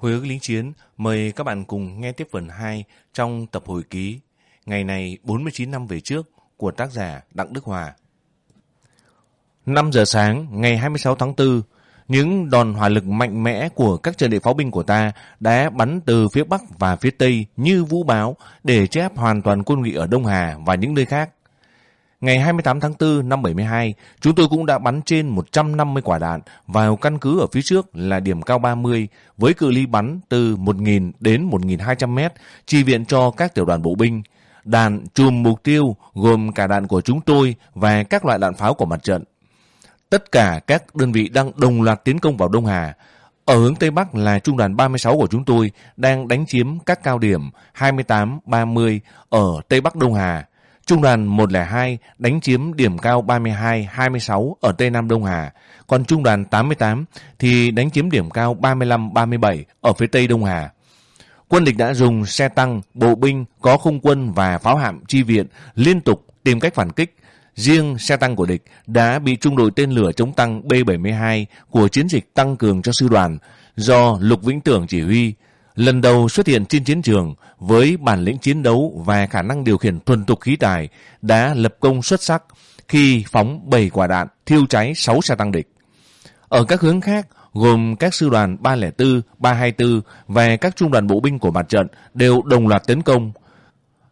Hồi ức lính chiến mời các bạn cùng nghe tiếp phần 2 trong tập hồi ký ngày này 49 năm về trước của tác giả Đặng Đức Hòa. 5 giờ sáng ngày 26 tháng 4, những đòn hỏa lực mạnh mẽ của các trận địa pháo binh của ta đã bắn từ phía Bắc và phía Tây như vũ báo để chép hoàn toàn quân ngụy ở Đông Hà và những nơi khác. Ngày 28 tháng 4 năm 72, chúng tôi cũng đã bắn trên 150 quả đạn vào căn cứ ở phía trước là điểm cao 30 với cự ly bắn từ 1.000 đến 1.200 mét, chi viện cho các tiểu đoàn bộ binh. Đạn chùm mục tiêu gồm cả đạn của chúng tôi và các loại đạn pháo của mặt trận. Tất cả các đơn vị đang đồng loạt tiến công vào Đông Hà. Ở hướng Tây Bắc là trung đoàn 36 của chúng tôi đang đánh chiếm các cao điểm 28, 30 ở Tây Bắc Đông Hà. Trung đoàn 102 đánh chiếm điểm cao 32, 26 ở Tây Nam Đông Hà. Còn trung đoàn 88 thì đánh chiếm điểm cao 35, 37 ở phía Tây Đông Hà. Quân địch đã dùng xe tăng, bộ binh, có không quân và pháo hạm chi viện liên tục tìm cách phản kích. Riêng xe tăng của địch đã bị trung đội tên lửa chống tăng B-72 của chiến dịch tăng cường cho sư đoàn do Lục Vĩnh Tưởng chỉ huy lần đầu xuất hiện trên chiến trường với bản lĩnh chiến đấu và khả năng điều khiển thuần tục khí tài đã lập công xuất sắc khi phóng 7 quả đạn thiêu cháy 6 xe tăng địch. Ở các hướng khác, gồm các sư đoàn 304, 324 và các trung đoàn bộ binh của mặt trận đều đồng loạt tấn công.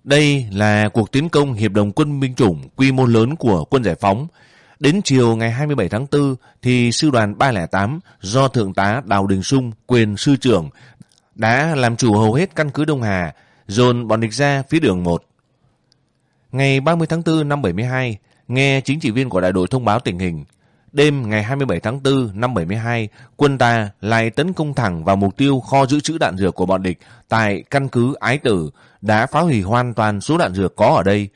Đây là cuộc tiến công hiệp đồng quân binh chủng quy mô lớn của quân giải phóng. Đến chiều ngày 27 tháng 4 thì sư đoàn 308 do Thượng tá Đào Đình Sung quyền sư trưởng đã làm chủ hầu hết căn cứ Đông Hà, dồn bọn địch ra phía đường 1. Ngày 30 tháng 4 năm 72, nghe chính trị viên của đại đội thông báo tình hình, đêm ngày 27 tháng 4 năm 72, quân ta lại tấn công thẳng vào mục tiêu kho giữ trữ đạn dược của bọn địch tại căn cứ Ái Tử, đã phá hủy hoàn toàn số đạn dược có ở đây.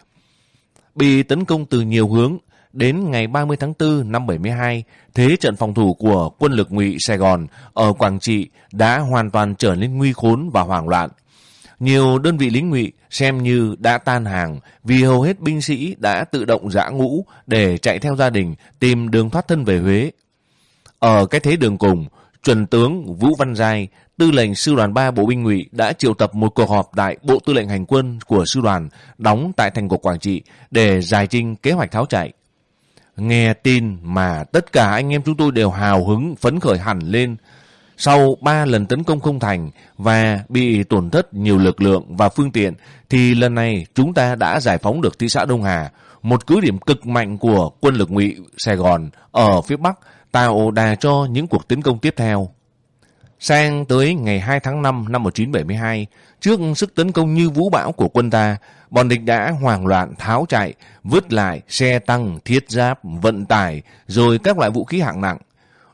Bị tấn công từ nhiều hướng, đến ngày 30 tháng 4 năm 72, thế trận phòng thủ của quân lực ngụy Sài Gòn ở Quảng Trị đã hoàn toàn trở nên nguy khốn và hoảng loạn. Nhiều đơn vị lính ngụy xem như đã tan hàng vì hầu hết binh sĩ đã tự động dã ngũ để chạy theo gia đình tìm đường thoát thân về Huế. Ở cái thế đường cùng, chuẩn tướng Vũ Văn Giai, tư lệnh sư đoàn 3 bộ binh ngụy đã triệu tập một cuộc họp tại Bộ Tư lệnh Hành quân của sư đoàn đóng tại thành cổ Quảng Trị để giải trình kế hoạch tháo chạy. Nghe tin mà tất cả anh em chúng tôi đều hào hứng phấn khởi hẳn lên. Sau 3 lần tấn công không thành và bị tổn thất nhiều lực lượng và phương tiện thì lần này chúng ta đã giải phóng được thị xã Đông Hà, một cứ điểm cực mạnh của quân lực ngụy Sài Gòn ở phía Bắc tạo đà cho những cuộc tấn công tiếp theo. Sang tới ngày 2 tháng 5 năm 1972, trước sức tấn công như vũ bão của quân ta, bọn địch đã hoảng loạn tháo chạy, vứt lại xe tăng, thiết giáp, vận tải, rồi các loại vũ khí hạng nặng.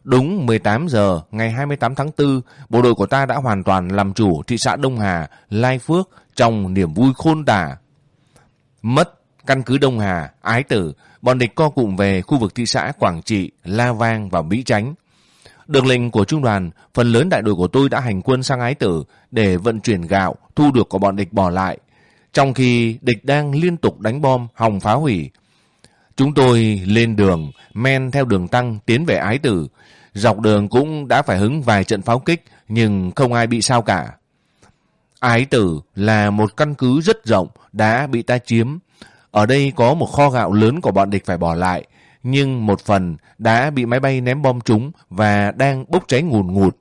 Đúng 18 giờ ngày 28 tháng 4, bộ đội của ta đã hoàn toàn làm chủ thị xã Đông Hà, Lai Phước trong niềm vui khôn tả. Mất căn cứ Đông Hà, Ái Tử, bọn địch co cụm về khu vực thị xã Quảng Trị, La Vang và Mỹ Chánh. Được lệnh của trung đoàn, phần lớn đại đội của tôi đã hành quân sang Ái Tử để vận chuyển gạo thu được của bọn địch bỏ lại. Trong khi địch đang liên tục đánh bom, hòng phá hủy. Chúng tôi lên đường, men theo đường tăng tiến về Ái Tử. Dọc đường cũng đã phải hứng vài trận pháo kích, nhưng không ai bị sao cả. Ái Tử là một căn cứ rất rộng, đã bị ta chiếm. Ở đây có một kho gạo lớn của bọn địch phải bỏ lại, nhưng một phần đã bị máy bay ném bom trúng và đang bốc cháy ngùn ngụt.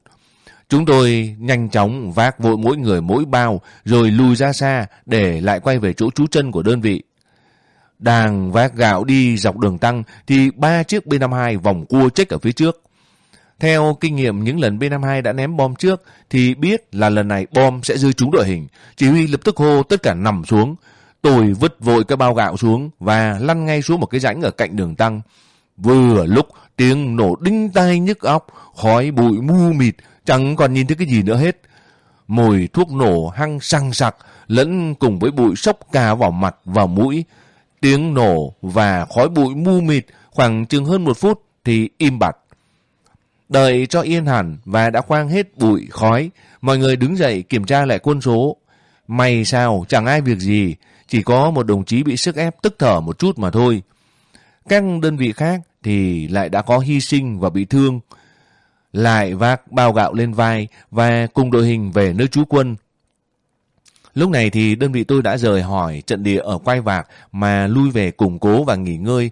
Chúng tôi nhanh chóng vác vội mỗi người mỗi bao rồi lùi ra xa để lại quay về chỗ trú chân của đơn vị. Đang vác gạo đi dọc đường tăng thì ba chiếc B-52 vòng cua chết ở phía trước. Theo kinh nghiệm những lần B-52 đã ném bom trước thì biết là lần này bom sẽ rơi trúng đội hình. Chỉ huy lập tức hô tất cả nằm xuống. Tôi vứt vội cái bao gạo xuống và lăn ngay xuống một cái rãnh ở cạnh đường tăng. Vừa lúc tiếng nổ đinh tai nhức óc, khói bụi mu mịt, chẳng còn nhìn thấy cái gì nữa hết. Mùi thuốc nổ hăng sang sặc, lẫn cùng với bụi sốc cả vào mặt, và mũi. Tiếng nổ và khói bụi mu mịt khoảng chừng hơn một phút thì im bặt. Đợi cho yên hẳn và đã khoang hết bụi, khói, mọi người đứng dậy kiểm tra lại quân số. May sao, chẳng ai việc gì, chỉ có một đồng chí bị sức ép tức thở một chút mà thôi. Các đơn vị khác thì lại đã có hy sinh và bị thương. lại vác bao gạo lên vai và cùng đội hình về nơi trú quân. Lúc này thì đơn vị tôi đã rời hỏi trận địa ở quay vạc mà lui về củng cố và nghỉ ngơi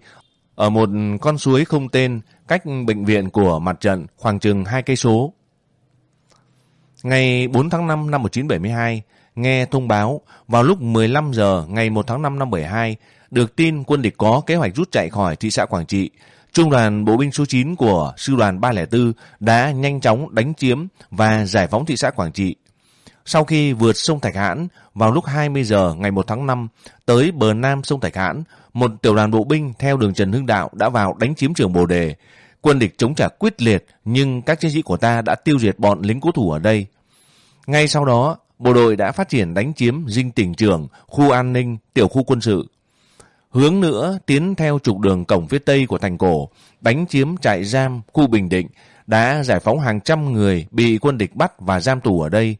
ở một con suối không tên cách bệnh viện của mặt trận khoảng chừng hai cây số. Ngày 4 tháng 5 năm 1972, nghe thông báo vào lúc 15 giờ ngày 1 tháng 5 năm 72, được tin quân địch có kế hoạch rút chạy khỏi thị xã Quảng Trị. Trung đoàn bộ binh số 9 của sư đoàn 304 đã nhanh chóng đánh chiếm và giải phóng thị xã Quảng Trị. Sau khi vượt sông Thạch Hãn vào lúc 20 giờ ngày 1 tháng 5 tới bờ nam sông Thạch Hãn, một tiểu đoàn bộ binh theo đường Trần Hưng Đạo đã vào đánh chiếm trường Bồ Đề. Quân địch chống trả quyết liệt nhưng các chiến sĩ của ta đã tiêu diệt bọn lính cố thủ ở đây. Ngay sau đó, bộ đội đã phát triển đánh chiếm dinh tỉnh trường, khu an ninh, tiểu khu quân sự. Hướng nữa tiến theo trục đường cổng phía tây của thành cổ, đánh chiếm trại giam, khu Bình Định, đã giải phóng hàng trăm người bị quân địch bắt và giam tù ở đây.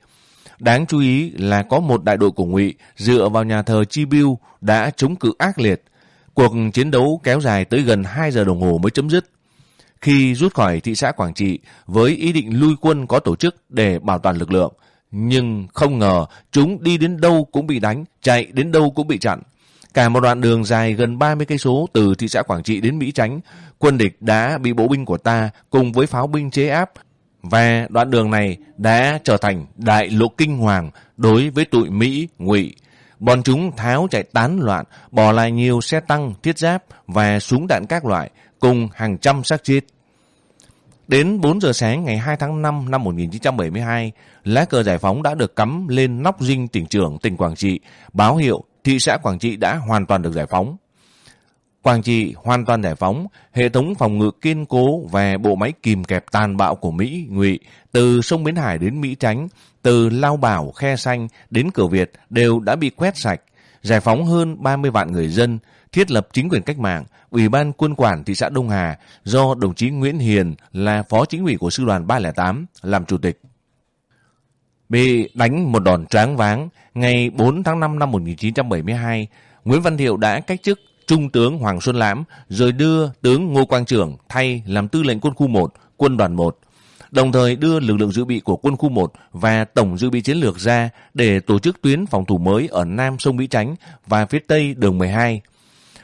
Đáng chú ý là có một đại đội của ngụy dựa vào nhà thờ Chi Biêu đã chống cự ác liệt. Cuộc chiến đấu kéo dài tới gần 2 giờ đồng hồ mới chấm dứt. Khi rút khỏi thị xã Quảng Trị với ý định lui quân có tổ chức để bảo toàn lực lượng, nhưng không ngờ chúng đi đến đâu cũng bị đánh, chạy đến đâu cũng bị chặn. Cả một đoạn đường dài gần 30 cây số từ thị xã Quảng Trị đến Mỹ Chánh, quân địch đã bị bộ binh của ta cùng với pháo binh chế áp và đoạn đường này đã trở thành đại lộ kinh hoàng đối với tụi Mỹ, Ngụy. Bọn chúng tháo chạy tán loạn, bỏ lại nhiều xe tăng, thiết giáp và súng đạn các loại cùng hàng trăm xác chết. Đến 4 giờ sáng ngày 2 tháng 5 năm 1972, lá cờ giải phóng đã được cắm lên nóc dinh tỉnh trưởng tỉnh Quảng Trị, báo hiệu thị xã Quảng Trị đã hoàn toàn được giải phóng. Quảng Trị hoàn toàn giải phóng, hệ thống phòng ngự kiên cố và bộ máy kìm kẹp tàn bạo của Mỹ, Ngụy từ sông Bến Hải đến Mỹ Chánh, từ Lao Bảo, Khe Xanh đến Cửa Việt đều đã bị quét sạch, giải phóng hơn 30 vạn người dân, thiết lập chính quyền cách mạng, Ủy ban quân quản thị xã Đông Hà do đồng chí Nguyễn Hiền là phó chính ủy của sư đoàn 308 làm chủ tịch. Bị đánh một đòn tráng váng, ngày 4 tháng 5 năm 1972, Nguyễn Văn Thiệu đã cách chức Trung tướng Hoàng Xuân Lãm rồi đưa tướng Ngô Quang Trưởng thay làm tư lệnh quân khu 1, quân đoàn 1, đồng thời đưa lực lượng dự bị của quân khu 1 và tổng dự bị chiến lược ra để tổ chức tuyến phòng thủ mới ở Nam sông Mỹ Chánh và phía Tây đường 12.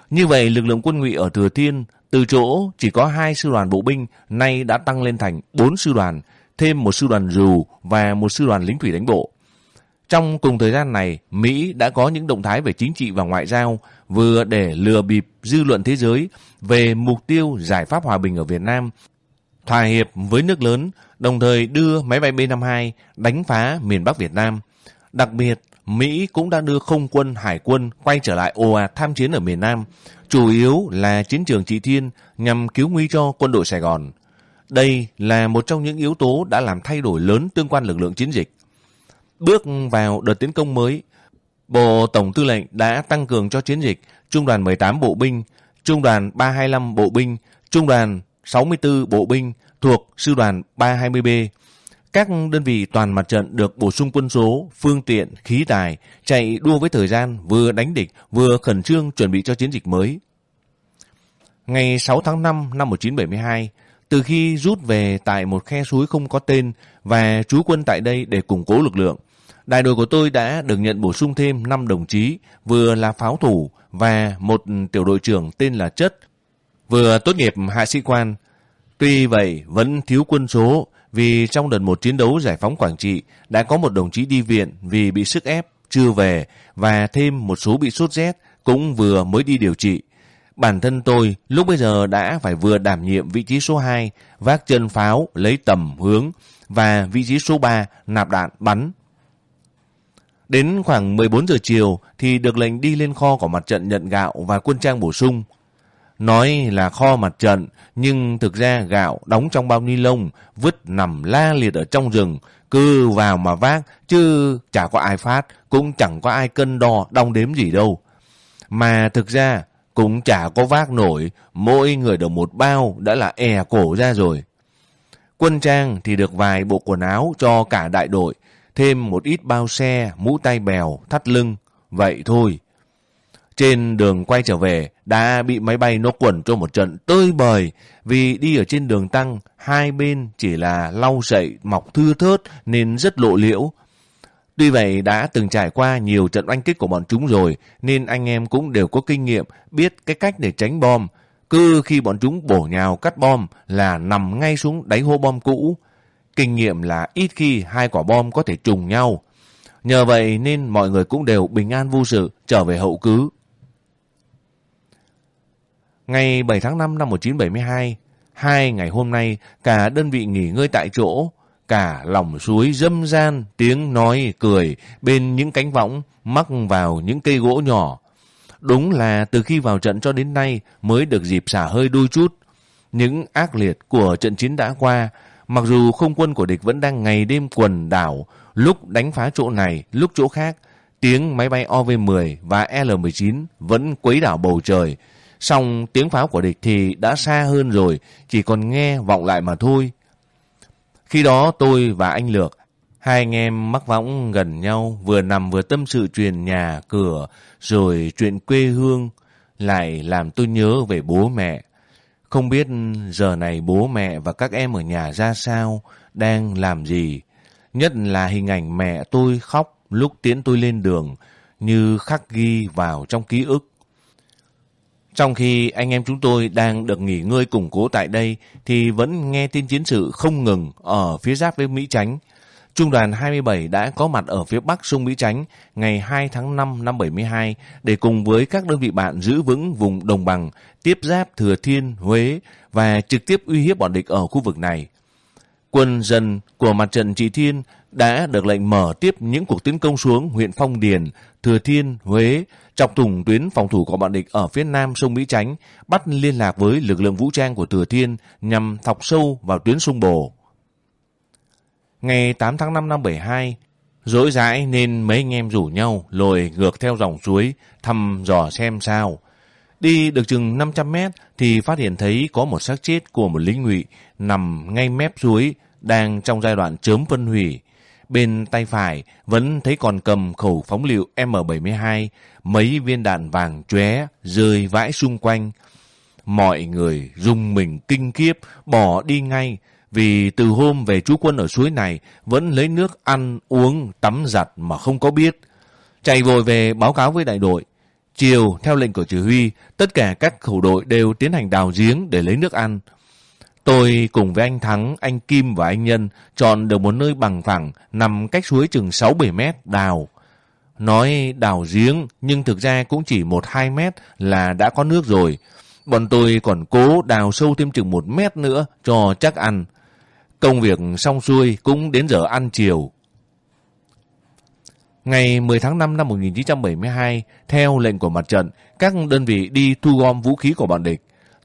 Như vậy, lực lượng quân ngụy ở Thừa Thiên từ chỗ chỉ có hai sư đoàn bộ binh nay đã tăng lên thành 4 sư đoàn, thêm một sư đoàn dù và một sư đoàn lính thủy đánh bộ. Trong cùng thời gian này, Mỹ đã có những động thái về chính trị và ngoại giao vừa để lừa bịp dư luận thế giới về mục tiêu giải pháp hòa bình ở Việt Nam, thỏa hiệp với nước lớn, đồng thời đưa máy bay B-52 đánh phá miền Bắc Việt Nam. Đặc biệt, Mỹ cũng đã đưa không quân, hải quân quay trở lại ồ ạt tham chiến ở miền Nam, chủ yếu là chiến trường Trị Thiên nhằm cứu nguy cho quân đội Sài Gòn. Đây là một trong những yếu tố đã làm thay đổi lớn tương quan lực lượng chiến dịch. Bước vào đợt tiến công mới, Bộ Tổng Tư lệnh đã tăng cường cho chiến dịch Trung đoàn 18 Bộ binh, Trung đoàn 325 Bộ binh, Trung đoàn 64 Bộ binh thuộc Sư đoàn 320B. Các đơn vị toàn mặt trận được bổ sung quân số, phương tiện, khí tài, chạy đua với thời gian, vừa đánh địch, vừa khẩn trương chuẩn bị cho chiến dịch mới. Ngày 6 tháng 5 năm 1972, từ khi rút về tại một khe suối không có tên và trú quân tại đây để củng cố lực lượng, đại đội của tôi đã được nhận bổ sung thêm 5 đồng chí, vừa là pháo thủ và một tiểu đội trưởng tên là Chất, vừa tốt nghiệp hạ sĩ quan. Tuy vậy, vẫn thiếu quân số vì trong đợt một chiến đấu giải phóng Quảng Trị đã có một đồng chí đi viện vì bị sức ép, chưa về và thêm một số bị sốt rét cũng vừa mới đi điều trị. Bản thân tôi lúc bây giờ đã phải vừa đảm nhiệm vị trí số 2, vác chân pháo, lấy tầm hướng, và vị trí số 3, nạp đạn, bắn. Đến khoảng 14 giờ chiều thì được lệnh đi lên kho của mặt trận nhận gạo và quân trang bổ sung. Nói là kho mặt trận, nhưng thực ra gạo đóng trong bao ni lông, vứt nằm la liệt ở trong rừng, cứ vào mà vác, chứ chả có ai phát, cũng chẳng có ai cân đo, đong đếm gì đâu. Mà thực ra, cũng chả có vác nổi, mỗi người được một bao đã là è cổ ra rồi. Quân trang thì được vài bộ quần áo cho cả đại đội, thêm một ít bao xe, mũ tay bèo, thắt lưng, vậy thôi. Trên đường quay trở về, đã bị máy bay nó quẩn cho một trận tơi bời vì đi ở trên đường tăng, hai bên chỉ là lau sậy mọc thưa thớt nên rất lộ liễu. Tuy vậy đã từng trải qua nhiều trận oanh kích của bọn chúng rồi nên anh em cũng đều có kinh nghiệm biết cái cách để tránh bom. Cứ khi bọn chúng bổ nhào cắt bom là nằm ngay xuống đáy hô bom cũ. Kinh nghiệm là ít khi hai quả bom có thể trùng nhau. Nhờ vậy nên mọi người cũng đều bình an vô sự trở về hậu cứ. Ngày 7 tháng 5 năm 1972, hai ngày hôm nay cả đơn vị nghỉ ngơi tại chỗ, cả lòng suối dâm gian, tiếng nói, cười bên những cánh võng mắc vào những cây gỗ nhỏ. Đúng là từ khi vào trận cho đến nay mới được dịp xả hơi đôi chút. Những ác liệt của trận chiến đã qua, mặc dù không quân của địch vẫn đang ngày đêm quần đảo, lúc đánh phá chỗ này, lúc chỗ khác, tiếng máy bay OV-10 và L-19 vẫn quấy đảo bầu trời, Xong tiếng pháo của địch thì đã xa hơn rồi, chỉ còn nghe vọng lại mà thôi. Khi đó tôi và anh Lược, hai anh em mắc võng gần nhau, vừa nằm vừa tâm sự chuyện nhà, cửa, rồi chuyện quê hương, lại làm tôi nhớ về bố mẹ. Không biết giờ này bố mẹ và các em ở nhà ra sao, đang làm gì. Nhất là hình ảnh mẹ tôi khóc lúc tiến tôi lên đường, như khắc ghi vào trong ký ức. Trong khi anh em chúng tôi đang được nghỉ ngơi củng cố tại đây thì vẫn nghe tin chiến sự không ngừng ở phía giáp với Mỹ Chánh. Trung đoàn 27 đã có mặt ở phía bắc sông Mỹ Chánh ngày 2 tháng 5 năm 72 để cùng với các đơn vị bạn giữ vững vùng đồng bằng, tiếp giáp Thừa Thiên, Huế và trực tiếp uy hiếp bọn địch ở khu vực này. Quân dân của mặt trận Trị Thiên đã được lệnh mở tiếp những cuộc tiến công xuống huyện Phong Điền, Thừa Thiên, Huế, chọc thủng tuyến phòng thủ của bọn địch ở phía nam sông Mỹ Chánh, bắt liên lạc với lực lượng vũ trang của Thừa Thiên nhằm thọc sâu vào tuyến sông Bồ. Ngày 8 tháng 5 năm 72, dỗi dãi nên mấy anh em rủ nhau lội ngược theo dòng suối thăm dò xem sao. Đi được chừng 500 mét thì phát hiện thấy có một xác chết của một lính ngụy nằm ngay mép suối đang trong giai đoạn chớm phân hủy. Bên tay phải vẫn thấy còn cầm khẩu phóng lựu M72, mấy viên đạn vàng chóe rơi vãi xung quanh. Mọi người rung mình kinh khiếp, bỏ đi ngay, vì từ hôm về trú quân ở suối này vẫn lấy nước ăn, uống, tắm giặt mà không có biết. Chạy vội về báo cáo với đại đội. Chiều, theo lệnh của chỉ huy, tất cả các khẩu đội đều tiến hành đào giếng để lấy nước ăn. Tôi cùng với anh Thắng, anh Kim và anh Nhân chọn được một nơi bằng phẳng nằm cách suối chừng 6-7 mét đào. Nói đào giếng nhưng thực ra cũng chỉ 1-2 mét là đã có nước rồi. Bọn tôi còn cố đào sâu thêm chừng 1 mét nữa cho chắc ăn. Công việc xong xuôi cũng đến giờ ăn chiều. Ngày 10 tháng 5 năm 1972, theo lệnh của mặt trận, các đơn vị đi thu gom vũ khí của bọn địch.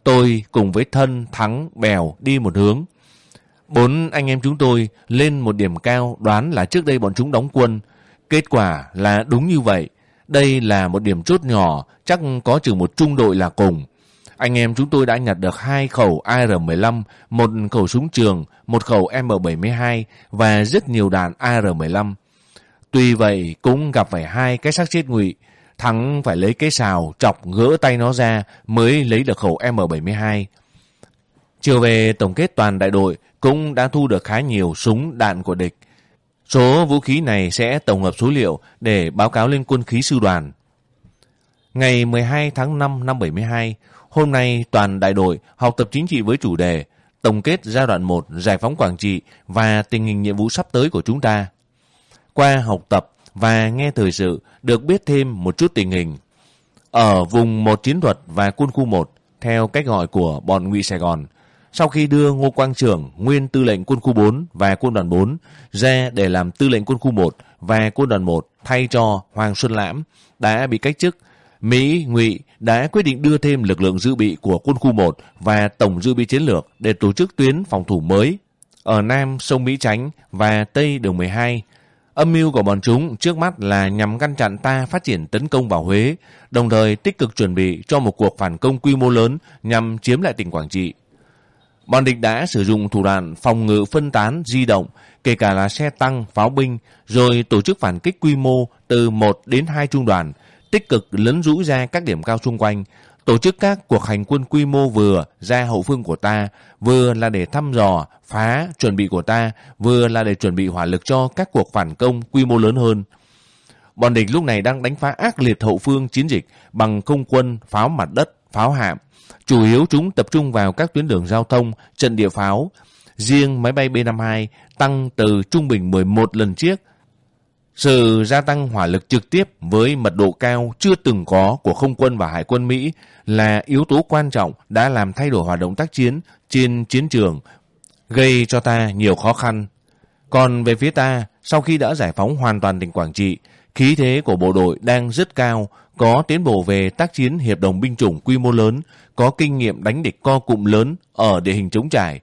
Tôi cùng với Thân, Thắng, Bèo đi một hướng. Bốn anh em chúng tôi lên một điểm cao đoán là trước đây bọn chúng đóng quân. Kết quả là đúng như vậy. Đây là một điểm chốt nhỏ, chắc có chừng một trung đội là cùng. Anh em chúng tôi đã nhặt được hai khẩu AR-15, một khẩu súng trường, một khẩu M72 và rất nhiều đạn AR-15. Tuy vậy cũng gặp phải hai cái xác chết ngụy. Thắng phải lấy cái xào chọc gỡ tay nó ra mới lấy được khẩu M72. Chiều về tổng kết toàn đại đội cũng đã thu được khá nhiều súng đạn của địch. Số vũ khí này sẽ tổng hợp số liệu để báo cáo lên quân khí sư đoàn. Ngày 12 tháng 5 năm 72, hôm nay toàn đại đội học tập chính trị với chủ đề tổng kết giai đoạn 1 giải phóng Quảng Trị và tình hình nhiệm vụ sắp tới của chúng ta. Qua học tập và nghe thời sự được biết thêm một chút tình hình. Ở vùng một chiến thuật và quân khu 1, theo cách gọi của bọn ngụy Sài Gòn, sau khi đưa Ngô Quang Trưởng, nguyên tư lệnh quân khu 4 và quân đoàn 4 ra để làm tư lệnh quân khu 1 và quân đoàn 1 thay cho Hoàng Xuân Lãm đã bị cách chức, Mỹ, Ngụy đã quyết định đưa thêm lực lượng dự bị của quân khu 1 và tổng dự bị chiến lược để tổ chức tuyến phòng thủ mới ở Nam sông Mỹ Chánh và Tây đường 12 Âm mưu của bọn chúng trước mắt là nhằm ngăn chặn ta phát triển tấn công vào Huế, đồng thời tích cực chuẩn bị cho một cuộc phản công quy mô lớn nhằm chiếm lại tỉnh Quảng Trị. Bọn địch đã sử dụng thủ đoạn phòng ngự phân tán, di động, kể cả là xe tăng, pháo binh, rồi tổ chức phản kích quy mô từ 1 đến 2 trung đoàn, tích cực lấn rũ ra các điểm cao xung quanh, tổ chức các cuộc hành quân quy mô vừa ra hậu phương của ta, vừa là để thăm dò, phá, chuẩn bị của ta, vừa là để chuẩn bị hỏa lực cho các cuộc phản công quy mô lớn hơn. Bọn địch lúc này đang đánh phá ác liệt hậu phương chiến dịch bằng công quân, pháo mặt đất, pháo hạm. Chủ yếu chúng tập trung vào các tuyến đường giao thông, trận địa pháo. Riêng máy bay B-52 tăng từ trung bình 11 lần chiếc. Sự gia tăng hỏa lực trực tiếp với mật độ cao chưa từng có của không quân và hải quân Mỹ là yếu tố quan trọng đã làm thay đổi hoạt động tác chiến trên chiến trường, gây cho ta nhiều khó khăn. Còn về phía ta, sau khi đã giải phóng hoàn toàn tỉnh Quảng Trị, khí thế của bộ đội đang rất cao, có tiến bộ về tác chiến hiệp đồng binh chủng quy mô lớn, có kinh nghiệm đánh địch co cụm lớn ở địa hình chống trải.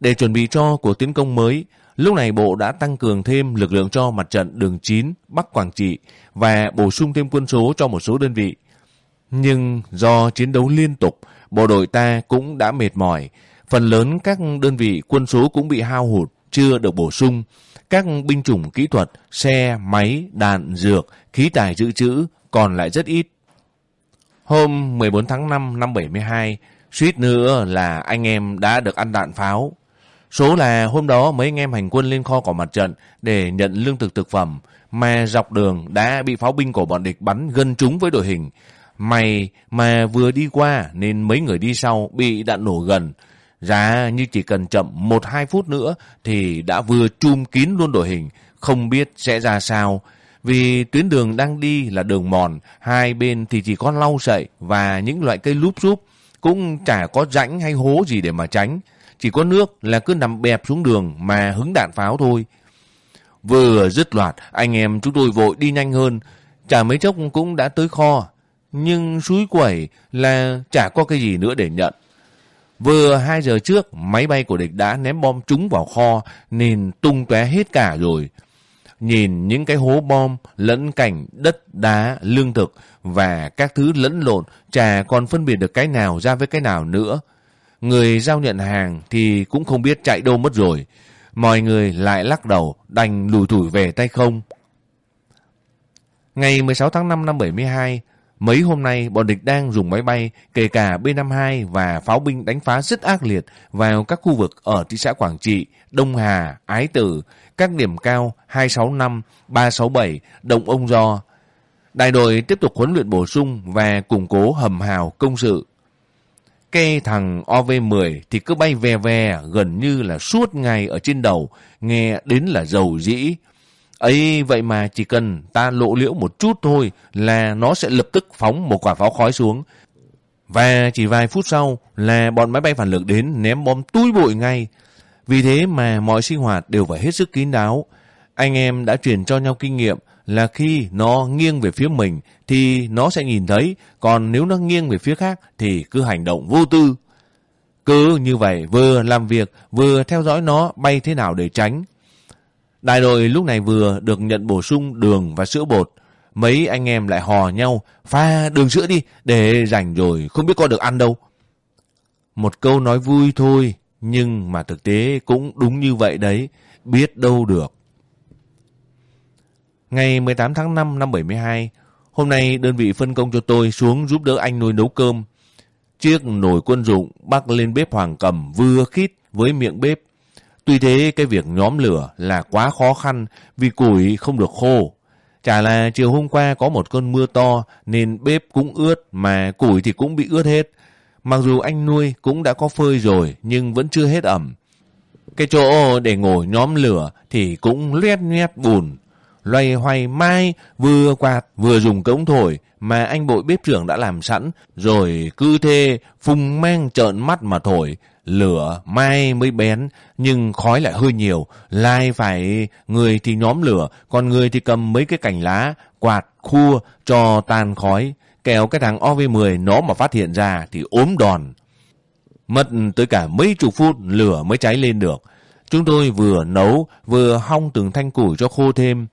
Để chuẩn bị cho cuộc tiến công mới, lúc này Bộ đã tăng cường thêm lực lượng cho mặt trận đường 9 Bắc Quảng Trị và bổ sung thêm quân số cho một số đơn vị. Nhưng do chiến đấu liên tục, bộ đội ta cũng đã mệt mỏi. Phần lớn các đơn vị quân số cũng bị hao hụt, chưa được bổ sung. Các binh chủng kỹ thuật, xe, máy, đạn, dược, khí tài dự trữ còn lại rất ít. Hôm 14 tháng 5 năm 72, suýt nữa là anh em đã được ăn đạn pháo. Số là hôm đó mấy anh em hành quân lên kho của mặt trận để nhận lương thực thực phẩm, mà dọc đường đã bị pháo binh của bọn địch bắn gần trúng với đội hình. May mà vừa đi qua nên mấy người đi sau bị đạn nổ gần. Giá như chỉ cần chậm 1-2 phút nữa thì đã vừa chum kín luôn đội hình, không biết sẽ ra sao. Vì tuyến đường đang đi là đường mòn, hai bên thì chỉ có lau sậy và những loại cây lúp rúp, cũng chả có rãnh hay hố gì để mà tránh. Chỉ có nước là cứ nằm bẹp xuống đường mà hứng đạn pháo thôi. Vừa dứt loạt, anh em chúng tôi vội đi nhanh hơn, chả mấy chốc cũng đã tới kho. Nhưng suối quẩy là chả có cái gì nữa để nhận. Vừa 2 giờ trước, máy bay của địch đã ném bom trúng vào kho nên tung tóe hết cả rồi. Nhìn những cái hố bom lẫn cảnh đất, đá, lương thực và các thứ lẫn lộn chả còn phân biệt được cái nào ra với cái nào nữa. Người giao nhận hàng thì cũng không biết chạy đâu mất rồi. Mọi người lại lắc đầu đành lùi thủi về tay không. Ngày 16 tháng 5 năm 72, mấy hôm nay bọn địch đang dùng máy bay, kể cả B-52 và pháo binh đánh phá rất ác liệt vào các khu vực ở thị xã Quảng Trị, Đông Hà, Ái Tử, các điểm cao 265, 367, Động Ông Do. Đại đội tiếp tục huấn luyện bổ sung và củng cố hầm hào công sự. Cái thằng OV-10 thì cứ bay ve ve gần như là suốt ngày ở trên đầu, nghe đến là dầu dĩ. ấy vậy mà chỉ cần ta lộ liễu một chút thôi là nó sẽ lập tức phóng một quả pháo khói xuống. Và chỉ vài phút sau là bọn máy bay phản lực đến ném bom túi bụi ngay. Vì thế mà mọi sinh hoạt đều phải hết sức kín đáo. Anh em đã truyền cho nhau kinh nghiệm là khi nó nghiêng về phía mình thì nó sẽ nhìn thấy, còn nếu nó nghiêng về phía khác thì cứ hành động vô tư. Cứ như vậy vừa làm việc vừa theo dõi nó bay thế nào để tránh. Đại đội lúc này vừa được nhận bổ sung đường và sữa bột. Mấy anh em lại hò nhau, pha đường sữa đi, để rảnh rồi không biết có được ăn đâu. Một câu nói vui thôi, nhưng mà thực tế cũng đúng như vậy đấy, biết đâu được. Ngày 18 tháng 5 năm 72, hôm nay đơn vị phân công cho tôi xuống giúp đỡ anh nuôi nấu cơm. Chiếc nồi quân dụng bắc lên bếp hoàng cầm vừa khít với miệng bếp. Tuy thế cái việc nhóm lửa là quá khó khăn vì củi không được khô. Chả là chiều hôm qua có một cơn mưa to nên bếp cũng ướt mà củi thì cũng bị ướt hết. Mặc dù anh nuôi cũng đã có phơi rồi nhưng vẫn chưa hết ẩm. Cái chỗ để ngồi nhóm lửa thì cũng loét nhoét bùn loay hoay mai, vừa quạt, vừa dùng cống thổi mà anh bội bếp trưởng đã làm sẵn, rồi cứ thế phùng mang trợn mắt mà thổi. Lửa mai mới bén, nhưng khói lại hơi nhiều. Lai phải, người thì nhóm lửa, còn người thì cầm mấy cái cành lá, quạt, khua cho tan khói. Kèo cái thằng OV10 nó mà phát hiện ra thì ốm đòn. Mất tới cả mấy chục phút, lửa mới cháy lên được. Chúng tôi vừa nấu, vừa hong từng thanh củi cho khô thêm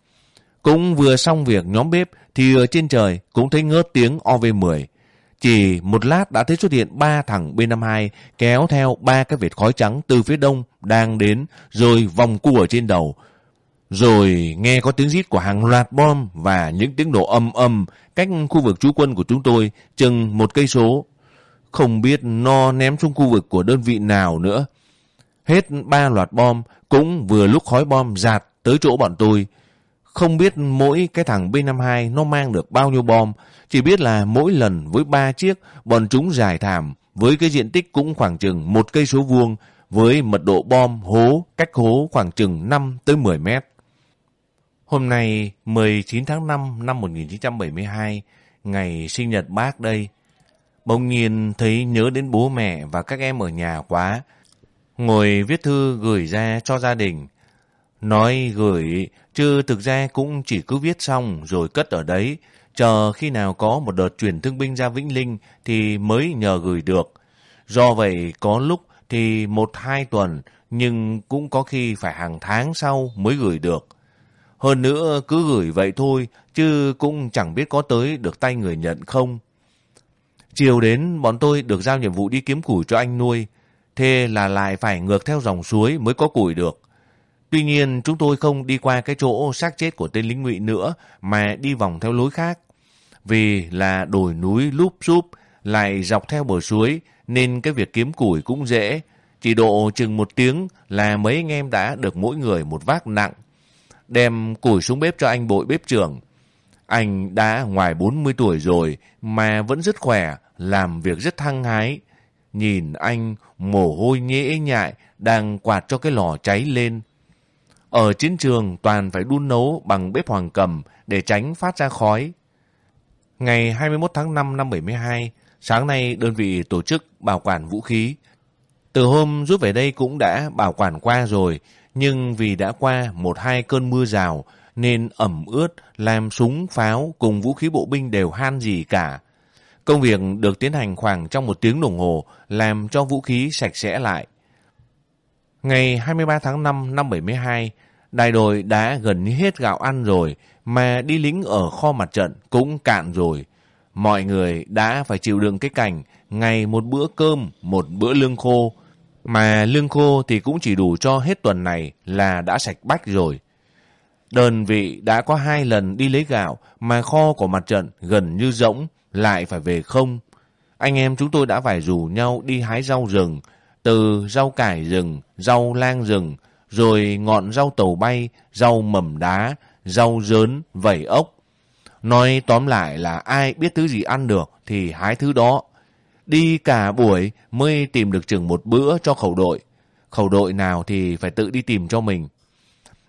cũng vừa xong việc nhóm bếp thì ở trên trời cũng thấy ngớt tiếng OV10. Chỉ một lát đã thấy xuất hiện ba thằng B52 kéo theo ba cái vệt khói trắng từ phía đông đang đến rồi vòng cu ở trên đầu. Rồi nghe có tiếng rít của hàng loạt bom và những tiếng nổ âm âm cách khu vực trú quân của chúng tôi chừng một cây số. Không biết nó ném xuống khu vực của đơn vị nào nữa. Hết ba loạt bom cũng vừa lúc khói bom giạt tới chỗ bọn tôi. Không biết mỗi cái thằng B-52 nó mang được bao nhiêu bom. Chỉ biết là mỗi lần với ba chiếc bọn chúng dài thảm với cái diện tích cũng khoảng chừng một cây số vuông với mật độ bom hố cách hố khoảng chừng 5 tới 10 mét. Hôm nay 19 tháng 5 năm 1972, ngày sinh nhật bác đây. Bỗng nhiên thấy nhớ đến bố mẹ và các em ở nhà quá. Ngồi viết thư gửi ra cho gia đình. Nói gửi, chứ thực ra cũng chỉ cứ viết xong rồi cất ở đấy. Chờ khi nào có một đợt chuyển thương binh ra Vĩnh Linh thì mới nhờ gửi được. Do vậy có lúc thì một hai tuần nhưng cũng có khi phải hàng tháng sau mới gửi được. Hơn nữa cứ gửi vậy thôi chứ cũng chẳng biết có tới được tay người nhận không. Chiều đến bọn tôi được giao nhiệm vụ đi kiếm củi cho anh nuôi. Thế là lại phải ngược theo dòng suối mới có củi được. Tuy nhiên chúng tôi không đi qua cái chỗ xác chết của tên lính ngụy nữa mà đi vòng theo lối khác. Vì là đồi núi lúp xúp lại dọc theo bờ suối nên cái việc kiếm củi cũng dễ. Chỉ độ chừng một tiếng là mấy anh em đã được mỗi người một vác nặng. Đem củi xuống bếp cho anh bội bếp trưởng. Anh đã ngoài 40 tuổi rồi mà vẫn rất khỏe, làm việc rất thăng hái. Nhìn anh mồ hôi nhễ nhại đang quạt cho cái lò cháy lên. Ở chiến trường toàn phải đun nấu bằng bếp hoàng cầm để tránh phát ra khói. Ngày 21 tháng 5 năm 72, sáng nay đơn vị tổ chức bảo quản vũ khí. Từ hôm rút về đây cũng đã bảo quản qua rồi, nhưng vì đã qua một hai cơn mưa rào nên ẩm ướt làm súng, pháo cùng vũ khí bộ binh đều han gì cả. Công việc được tiến hành khoảng trong một tiếng đồng hồ làm cho vũ khí sạch sẽ lại. Ngày 23 tháng 5 năm 72, đại đội đã gần như hết gạo ăn rồi mà đi lính ở kho mặt trận cũng cạn rồi. Mọi người đã phải chịu đựng cái cảnh ngày một bữa cơm, một bữa lương khô, mà lương khô thì cũng chỉ đủ cho hết tuần này là đã sạch bách rồi. Đơn vị đã có hai lần đi lấy gạo mà kho của mặt trận gần như rỗng, lại phải về không. Anh em chúng tôi đã phải rủ nhau đi hái rau rừng, từ rau cải rừng, rau lang rừng, rồi ngọn rau tàu bay, rau mầm đá, rau dớn, vẩy ốc. Nói tóm lại là ai biết thứ gì ăn được thì hái thứ đó. Đi cả buổi mới tìm được chừng một bữa cho khẩu đội. Khẩu đội nào thì phải tự đi tìm cho mình.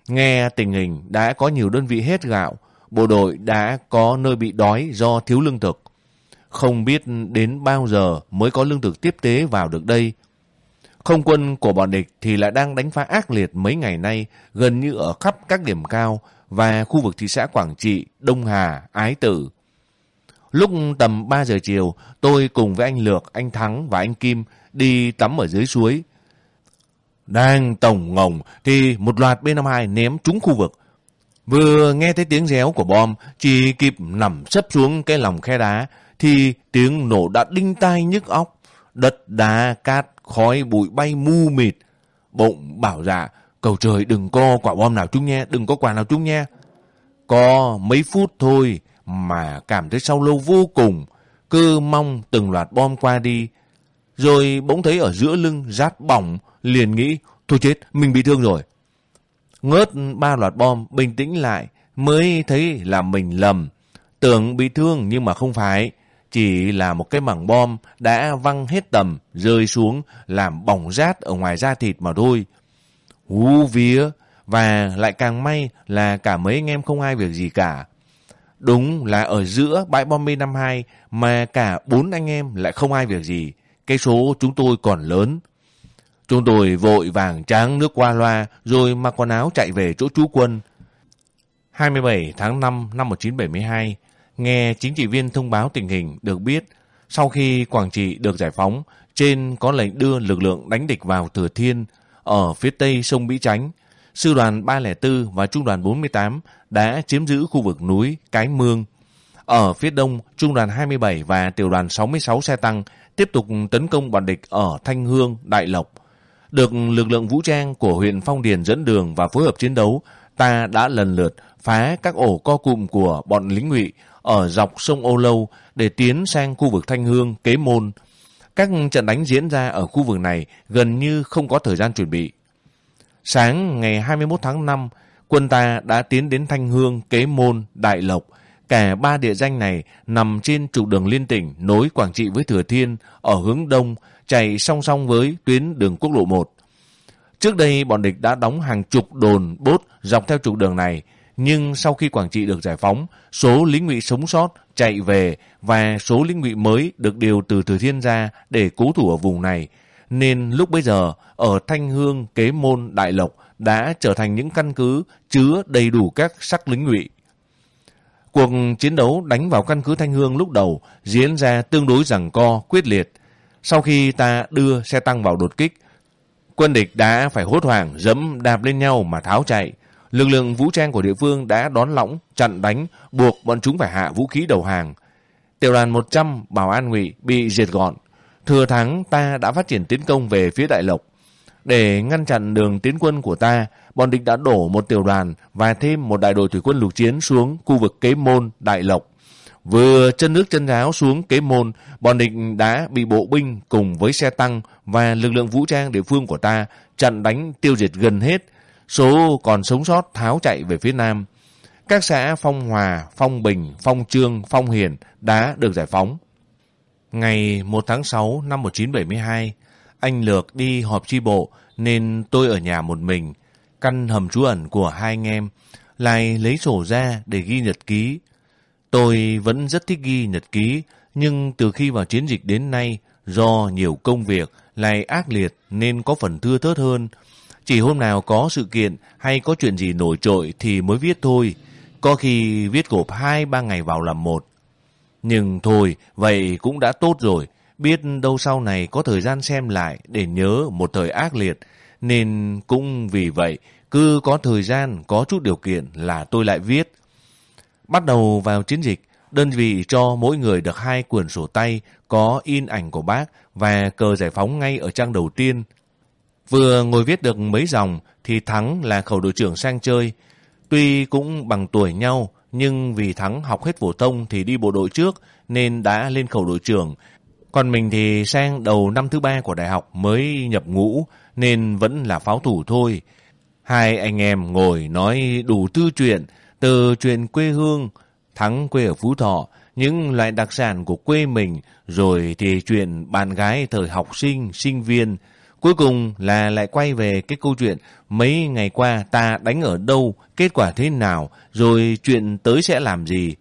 Nghe tình hình đã có nhiều đơn vị hết gạo, bộ đội đã có nơi bị đói do thiếu lương thực. Không biết đến bao giờ mới có lương thực tiếp tế vào được đây. Không quân của bọn địch thì lại đang đánh phá ác liệt mấy ngày nay gần như ở khắp các điểm cao và khu vực thị xã Quảng Trị, Đông Hà, Ái Tử. Lúc tầm 3 giờ chiều, tôi cùng với anh Lược, anh Thắng và anh Kim đi tắm ở dưới suối. Đang tổng ngồng thì một loạt B-52 ném trúng khu vực. Vừa nghe thấy tiếng réo của bom, chỉ kịp nằm sấp xuống cái lòng khe đá, thì tiếng nổ đã đinh tai nhức óc. Đất đá, cát, khói, bụi bay mu mịt. Bụng bảo dạ, cầu trời đừng có quả bom nào chúng nha, đừng có quả nào chúng nha. Có mấy phút thôi mà cảm thấy sau lâu vô cùng, cơ mong từng loạt bom qua đi. Rồi bỗng thấy ở giữa lưng rát bỏng, liền nghĩ, thôi chết, mình bị thương rồi. Ngớt ba loạt bom, bình tĩnh lại, mới thấy là mình lầm. Tưởng bị thương nhưng mà không phải, chỉ là một cái mảng bom đã văng hết tầm, rơi xuống, làm bỏng rát ở ngoài da thịt mà thôi. Hú vía, và lại càng may là cả mấy anh em không ai việc gì cả. Đúng là ở giữa bãi bom B-52 mà cả bốn anh em lại không ai việc gì. Cái số chúng tôi còn lớn. Chúng tôi vội vàng tráng nước qua loa rồi mặc quần áo chạy về chỗ chú quân. 27 tháng 5 năm 1972, nghe chính trị viên thông báo tình hình được biết sau khi Quảng Trị được giải phóng, trên có lệnh đưa lực lượng đánh địch vào Thừa Thiên ở phía tây sông Mỹ Chánh. Sư đoàn 304 và Trung đoàn 48 đã chiếm giữ khu vực núi Cái Mương. Ở phía đông, Trung đoàn 27 và Tiểu đoàn 66 xe tăng tiếp tục tấn công bọn địch ở Thanh Hương, Đại Lộc. Được lực lượng vũ trang của huyện Phong Điền dẫn đường và phối hợp chiến đấu ta đã lần lượt phá các ổ co cụm của bọn lính ngụy ở dọc sông Âu Lâu để tiến sang khu vực Thanh Hương, Kế Môn. Các trận đánh diễn ra ở khu vực này gần như không có thời gian chuẩn bị. Sáng ngày 21 tháng 5, quân ta đã tiến đến Thanh Hương, Kế Môn, Đại Lộc. Cả ba địa danh này nằm trên trục đường liên tỉnh nối Quảng Trị với Thừa Thiên ở hướng đông, chạy song song với tuyến đường quốc lộ 1. Trước đây bọn địch đã đóng hàng chục đồn bốt dọc theo trục đường này, nhưng sau khi Quảng Trị được giải phóng, số lính ngụy sống sót chạy về và số lính ngụy mới được điều từ Thừa Thiên ra để cố thủ ở vùng này, nên lúc bây giờ ở Thanh Hương, Kế Môn, Đại Lộc đã trở thành những căn cứ chứa đầy đủ các sắc lính ngụy. Cuộc chiến đấu đánh vào căn cứ Thanh Hương lúc đầu diễn ra tương đối rằng co, quyết liệt. Sau khi ta đưa xe tăng vào đột kích, quân địch đã phải hốt hoảng dẫm đạp lên nhau mà tháo chạy. Lực lượng vũ trang của địa phương đã đón lõng, chặn đánh, buộc bọn chúng phải hạ vũ khí đầu hàng. Tiểu đoàn 100 Bảo An Ngụy bị diệt gọn. Thừa thắng ta đã phát triển tiến công về phía Đại Lộc. Để ngăn chặn đường tiến quân của ta, bọn địch đã đổ một tiểu đoàn và thêm một đại đội thủy quân lục chiến xuống khu vực Kế Môn, Đại Lộc. Vừa chân nước chân ráo xuống Kế Môn, bọn địch đã bị bộ binh cùng với xe tăng và lực lượng vũ trang địa phương của ta chặn đánh tiêu diệt gần hết. Số còn sống sót tháo chạy về phía Nam. Các xã Phong Hòa, Phong Bình, Phong Trương, Phong Hiền đã được giải phóng. Ngày 1 tháng 6 năm 1972, anh Lược đi họp chi bộ nên tôi ở nhà một mình, căn hầm trú ẩn của hai anh em, lại lấy sổ ra để ghi nhật ký. Tôi vẫn rất thích ghi nhật ký, nhưng từ khi vào chiến dịch đến nay, do nhiều công việc lại ác liệt nên có phần thưa thớt hơn. Chỉ hôm nào có sự kiện hay có chuyện gì nổi trội thì mới viết thôi. Có khi viết gộp hai ba ngày vào làm một. Nhưng thôi, vậy cũng đã tốt rồi. Biết đâu sau này có thời gian xem lại để nhớ một thời ác liệt. Nên cũng vì vậy, cứ có thời gian, có chút điều kiện là tôi lại viết. Bắt đầu vào chiến dịch, đơn vị cho mỗi người được hai quyển sổ tay có in ảnh của bác và cờ giải phóng ngay ở trang đầu tiên. Vừa ngồi viết được mấy dòng thì Thắng là khẩu đội trưởng sang chơi. Tuy cũng bằng tuổi nhau, nhưng vì Thắng học hết phổ thông thì đi bộ đội trước nên đã lên khẩu đội trưởng. Còn mình thì sang đầu năm thứ ba của đại học mới nhập ngũ nên vẫn là pháo thủ thôi. Hai anh em ngồi nói đủ tư chuyện, từ chuyện quê hương, Thắng quê ở Phú Thọ, những loại đặc sản của quê mình, rồi thì chuyện bạn gái thời học sinh, sinh viên. Cuối cùng là lại quay về cái câu chuyện mấy ngày qua ta đánh ở đâu, kết quả thế nào, rồi chuyện tới sẽ làm gì.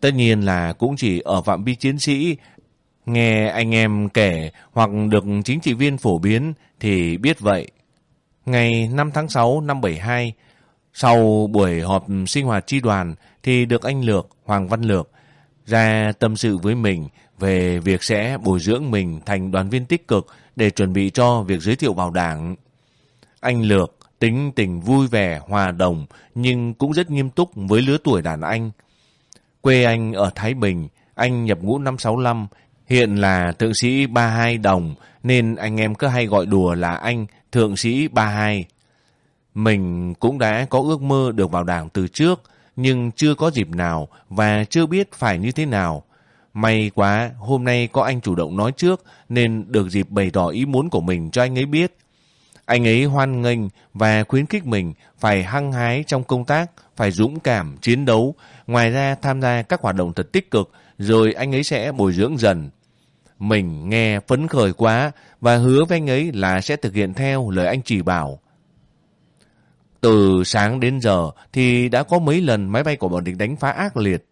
Tất nhiên là cũng chỉ ở phạm vi chiến sĩ, nghe anh em kể hoặc được chính trị viên phổ biến thì biết vậy. Ngày 5 tháng 6 năm 72, sau buổi họp sinh hoạt chi đoàn thì được anh Lược, Hoàng Văn Lược, ra tâm sự với mình về việc sẽ bồi dưỡng mình thành đoàn viên tích cực để chuẩn bị cho việc giới thiệu vào đảng. Anh Lược tính tình vui vẻ, hòa đồng nhưng cũng rất nghiêm túc với lứa tuổi đàn anh. Quê anh ở Thái Bình, anh nhập ngũ năm 65, hiện là thượng sĩ 32 đồng nên anh em cứ hay gọi đùa là anh thượng sĩ 32. Mình cũng đã có ước mơ được vào đảng từ trước, nhưng chưa có dịp nào và chưa biết phải như thế nào. May quá, hôm nay có anh chủ động nói trước nên được dịp bày tỏ ý muốn của mình cho anh ấy biết. Anh ấy hoan nghênh và khuyến khích mình phải hăng hái trong công tác, phải dũng cảm, chiến đấu, ngoài ra tham gia các hoạt động thật tích cực, rồi anh ấy sẽ bồi dưỡng dần. Mình nghe phấn khởi quá và hứa với anh ấy là sẽ thực hiện theo lời anh chỉ bảo. Từ sáng đến giờ thì đã có mấy lần máy bay của bọn địch đánh phá ác liệt.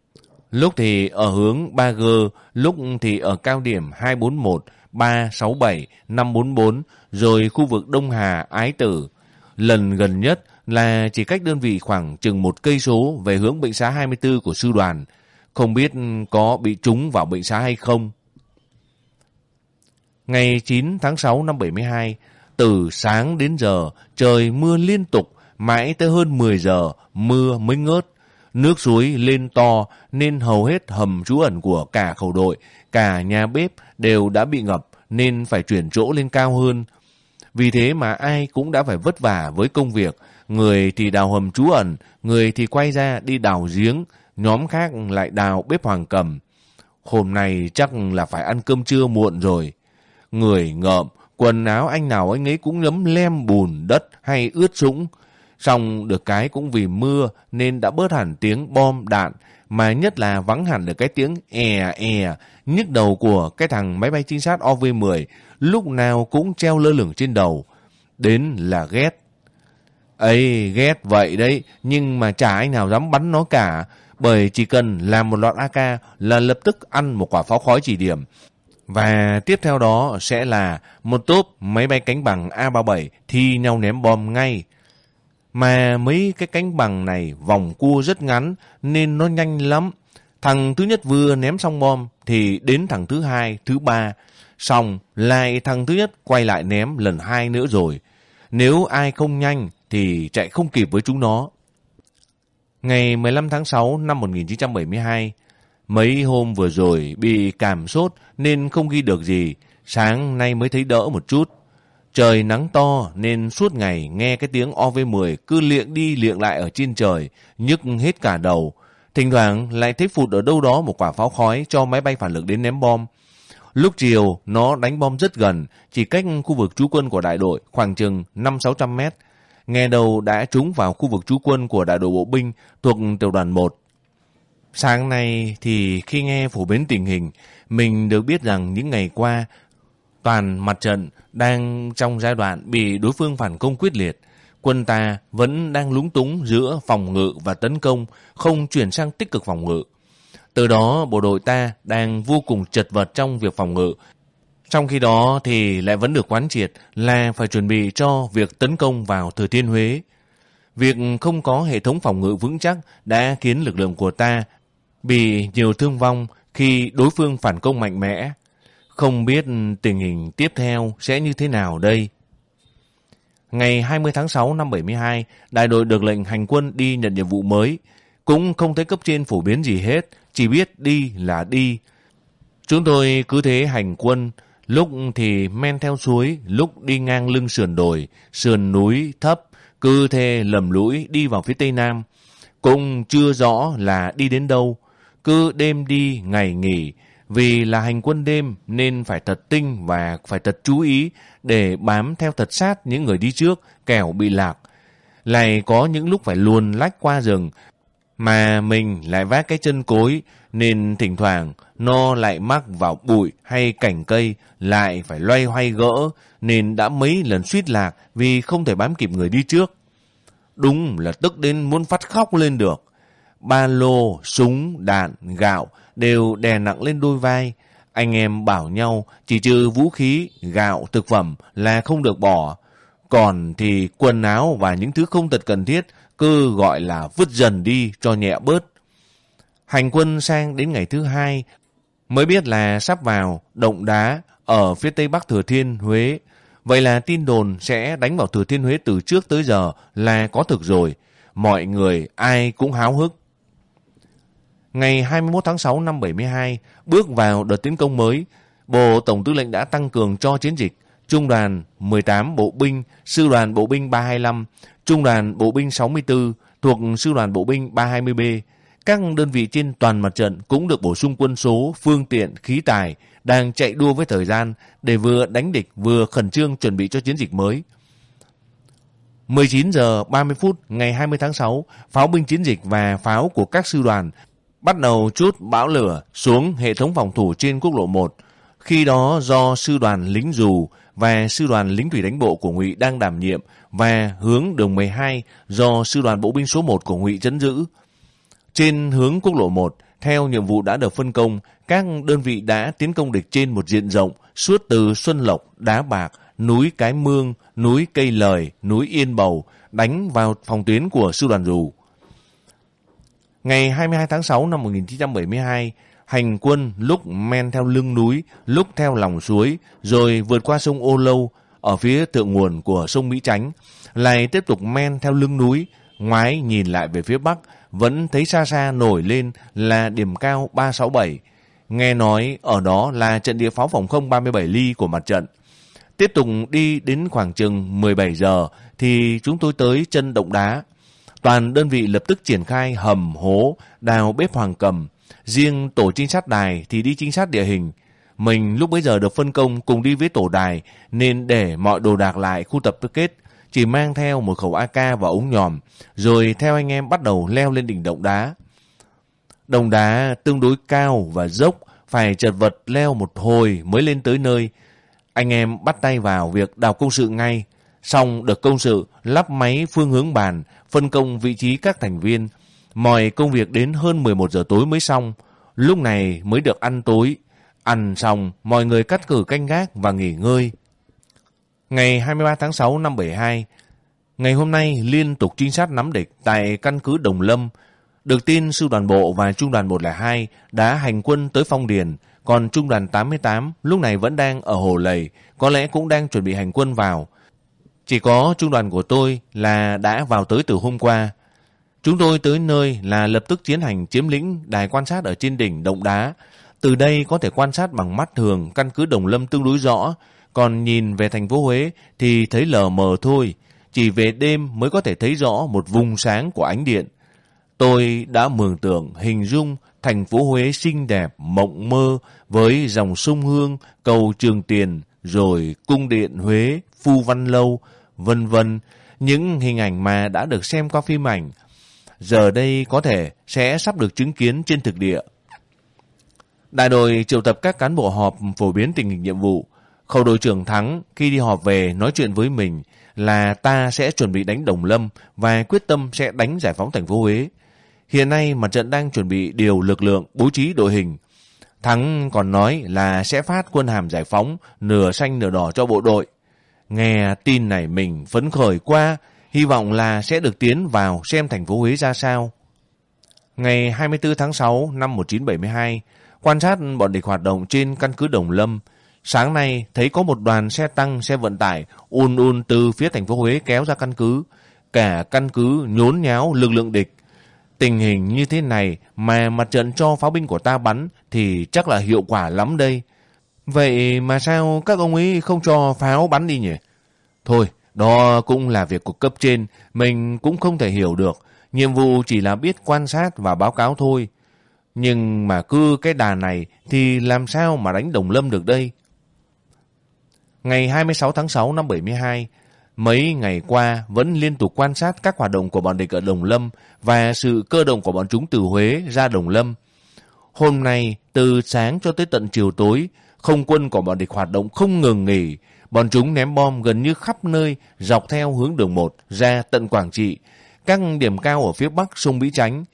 Lúc thì ở hướng 3G, lúc thì ở cao điểm 241, 367, 544, rồi khu vực Đông Hà, Ái Tử. Lần gần nhất là chỉ cách đơn vị khoảng chừng một cây số về hướng bệnh xá 24 của sư đoàn. Không biết có bị trúng vào bệnh xá hay không. Ngày 9 tháng 6 năm 72, từ sáng đến giờ trời mưa liên tục, mãi tới hơn 10 giờ mưa mới ngớt. Nước suối lên to nên hầu hết hầm trú ẩn của cả khẩu đội, cả nhà bếp đều đã bị ngập nên phải chuyển chỗ lên cao hơn. Vì thế mà ai cũng đã phải vất vả với công việc, người thì đào hầm trú ẩn, người thì quay ra đi đào giếng, nhóm khác lại đào bếp hoàng cầm. Hôm nay chắc là phải ăn cơm trưa muộn rồi. Người ngợm, quần áo anh nào anh ấy cũng nhấm lem bùn đất hay ướt sũng. Xong được cái cũng vì mưa nên đã bớt hẳn tiếng bom đạn, mà nhất là vắng hẳn được cái tiếng è è, nhức đầu của cái thằng máy bay trinh sát OV-10, lúc nào cũng treo lơ lửng trên đầu. Đến là ghét. ấy ghét vậy đấy, nhưng mà chả anh nào dám bắn nó cả, bởi chỉ cần làm một loạt AK là lập tức ăn một quả pháo khói chỉ điểm. Và tiếp theo đó sẽ là một tốp máy bay cánh bằng A-37 thi nhau ném bom ngay. Mà mấy cái cánh bằng này vòng cua rất ngắn nên nó nhanh lắm. Thằng thứ nhất vừa ném xong bom thì đến thằng thứ hai, thứ ba. Xong lại thằng thứ nhất quay lại ném lần hai nữa rồi. Nếu ai không nhanh thì chạy không kịp với chúng nó. Ngày 15 tháng 6 năm 1972, mấy hôm vừa rồi bị cảm sốt nên không ghi được gì, sáng nay mới thấy đỡ một chút. Trời nắng to nên suốt ngày nghe cái tiếng OV-10 cứ liệng đi liệng lại ở trên trời, nhức hết cả đầu. Thỉnh thoảng lại thấy phụt ở đâu đó một quả pháo khói cho máy bay phản lực đến ném bom. Lúc chiều, nó đánh bom rất gần, chỉ cách khu vực trú quân của đại đội khoảng chừng 5-600 mét. Nghe đầu đã trúng vào khu vực trú quân của đại đội bộ binh thuộc tiểu đoàn 1. Sáng nay thì khi nghe phổ biến tình hình, mình được biết rằng những ngày qua, toàn mặt trận đang trong giai đoạn bị đối phương phản công quyết liệt. Quân ta vẫn đang lúng túng giữa phòng ngự và tấn công, không chuyển sang tích cực phòng ngự. Từ đó bộ đội ta đang vô cùng chật vật trong việc phòng ngự. Trong khi đó thì lại vẫn được quán triệt là phải chuẩn bị cho việc tấn công vào Thừa Thiên Huế. Việc không có hệ thống phòng ngự vững chắc đã khiến lực lượng của ta bị nhiều thương vong khi đối phương phản công mạnh mẽ. Không biết tình hình tiếp theo sẽ như thế nào đây? Ngày 20 tháng 6 năm 72, đại đội được lệnh hành quân đi nhận nhiệm vụ mới. Cũng không thấy cấp trên phổ biến gì hết, chỉ biết đi là đi. Chúng tôi cứ thế hành quân, lúc thì men theo suối, lúc đi ngang lưng sườn đồi, sườn núi thấp, cứ thế lầm lũi đi vào phía tây nam. Cũng chưa rõ là đi đến đâu, cứ đêm đi ngày nghỉ, vì là hành quân đêm nên phải thật tinh và phải thật chú ý để bám theo thật sát những người đi trước kẻo bị lạc. Lại có những lúc phải luồn lách qua rừng mà mình lại vác cái chân cối nên thỉnh thoảng nó lại mắc vào bụi hay cành cây lại phải loay hoay gỡ nên đã mấy lần suýt lạc vì không thể bám kịp người đi trước. Đúng là tức đến muốn phát khóc lên được. Ba lô, súng, đạn, gạo đều đè nặng lên đôi vai. Anh em bảo nhau chỉ trừ vũ khí, gạo, thực phẩm là không được bỏ. Còn thì quần áo và những thứ không thật cần thiết cứ gọi là vứt dần đi cho nhẹ bớt. Hành quân sang đến ngày thứ hai mới biết là sắp vào động đá ở phía tây bắc Thừa Thiên, Huế. Vậy là tin đồn sẽ đánh vào Thừa Thiên Huế từ trước tới giờ là có thực rồi. Mọi người ai cũng háo hức. Ngày 21 tháng 6 năm 72, bước vào đợt tiến công mới, Bộ Tổng tư lệnh đã tăng cường cho chiến dịch Trung đoàn 18 Bộ binh, Sư đoàn Bộ binh 325, Trung đoàn Bộ binh 64 thuộc Sư đoàn Bộ binh 320B. Các đơn vị trên toàn mặt trận cũng được bổ sung quân số, phương tiện, khí tài, đang chạy đua với thời gian để vừa đánh địch vừa khẩn trương chuẩn bị cho chiến dịch mới. 19 giờ 30 phút ngày 20 tháng 6, pháo binh chiến dịch và pháo của các sư đoàn bắt đầu chút bão lửa xuống hệ thống phòng thủ trên quốc lộ 1. Khi đó do sư đoàn lính dù và sư đoàn lính thủy đánh bộ của Ngụy đang đảm nhiệm và hướng đường 12 do sư đoàn bộ binh số 1 của Ngụy chấn giữ. Trên hướng quốc lộ 1, theo nhiệm vụ đã được phân công, các đơn vị đã tiến công địch trên một diện rộng suốt từ Xuân Lộc, Đá Bạc, núi Cái Mương, núi Cây Lời, núi Yên Bầu, đánh vào phòng tuyến của sư đoàn dù. Ngày 22 tháng 6 năm 1972, hành quân lúc men theo lưng núi, lúc theo lòng suối, rồi vượt qua sông Ô Lâu ở phía thượng nguồn của sông Mỹ Chánh, lại tiếp tục men theo lưng núi, ngoái nhìn lại về phía bắc, vẫn thấy xa xa nổi lên là điểm cao 367. Nghe nói ở đó là trận địa pháo phòng không 37 ly của mặt trận. Tiếp tục đi đến khoảng chừng 17 giờ thì chúng tôi tới chân động đá. Toàn đơn vị lập tức triển khai hầm, hố, đào bếp hoàng cầm. Riêng tổ trinh sát đài thì đi trinh sát địa hình. Mình lúc bấy giờ được phân công cùng đi với tổ đài nên để mọi đồ đạc lại khu tập kết chỉ mang theo một khẩu AK và ống nhòm rồi theo anh em bắt đầu leo lên đỉnh động đá. Đồng đá tương đối cao và dốc phải chật vật leo một hồi mới lên tới nơi. Anh em bắt tay vào việc đào công sự ngay. Xong được công sự lắp máy phương hướng bàn, phân công vị trí các thành viên. Mọi công việc đến hơn 11 giờ tối mới xong. Lúc này mới được ăn tối. Ăn xong, mọi người cắt cử canh gác và nghỉ ngơi. Ngày 23 tháng 6 năm 72, ngày hôm nay liên tục trinh sát nắm địch tại căn cứ Đồng Lâm. Được tin sư đoàn bộ và trung đoàn 102 đã hành quân tới Phong Điền, còn trung đoàn 88 lúc này vẫn đang ở Hồ Lầy, có lẽ cũng đang chuẩn bị hành quân vào. Chỉ có trung đoàn của tôi là đã vào tới từ hôm qua. Chúng tôi tới nơi là lập tức tiến hành chiếm lĩnh đài quan sát ở trên đỉnh Động Đá. Từ đây có thể quan sát bằng mắt thường căn cứ Đồng Lâm tương đối rõ, còn nhìn về thành phố Huế thì thấy lờ mờ thôi. Chỉ về đêm mới có thể thấy rõ một vùng sáng của ánh điện. Tôi đã mường tượng hình dung thành phố Huế xinh đẹp, mộng mơ với dòng sông Hương, cầu Trường Tiền, rồi cung điện Huế, Phu Văn Lâu, vân vân, Những hình ảnh mà đã được xem qua phim ảnh. Giờ đây có thể sẽ sắp được chứng kiến trên thực địa. Đại đội triệu tập các cán bộ họp phổ biến tình hình nhiệm vụ. Khẩu đội trưởng Thắng khi đi họp về nói chuyện với mình là ta sẽ chuẩn bị đánh Đồng Lâm và quyết tâm sẽ đánh giải phóng thành phố Huế. Hiện nay mặt trận đang chuẩn bị điều lực lượng bố trí đội hình. Thắng còn nói là sẽ phát quân hàm giải phóng nửa xanh nửa đỏ cho bộ đội. Nghe tin này mình phấn khởi qua, hy vọng là sẽ được tiến vào xem thành phố Huế ra sao. Ngày 24 tháng 6 năm 1972, quan sát bọn địch hoạt động trên căn cứ Đồng Lâm, Sáng nay thấy có một đoàn xe tăng, xe vận tải un un từ phía thành phố Huế kéo ra căn cứ. Cả căn cứ nhốn nháo lực lượng địch. Tình hình như thế này mà mặt trận cho pháo binh của ta bắn thì chắc là hiệu quả lắm đây. Vậy mà sao các ông ấy không cho pháo bắn đi nhỉ? Thôi, đó cũng là việc của cấp trên, mình cũng không thể hiểu được. Nhiệm vụ chỉ là biết quan sát và báo cáo thôi. Nhưng mà cứ cái đà này thì làm sao mà đánh Đồng Lâm được đây? Ngày 26 tháng 6 năm 72, mấy ngày qua vẫn liên tục quan sát các hoạt động của bọn địch ở Đồng Lâm và sự cơ động của bọn chúng từ Huế ra Đồng Lâm. Hôm nay, từ sáng cho tới tận chiều tối, không quân của bọn địch hoạt động không ngừng nghỉ. Bọn chúng ném bom gần như khắp nơi, dọc theo hướng đường 1 ra tận Quảng Trị, các điểm cao ở phía bắc sông Mỹ Chánh.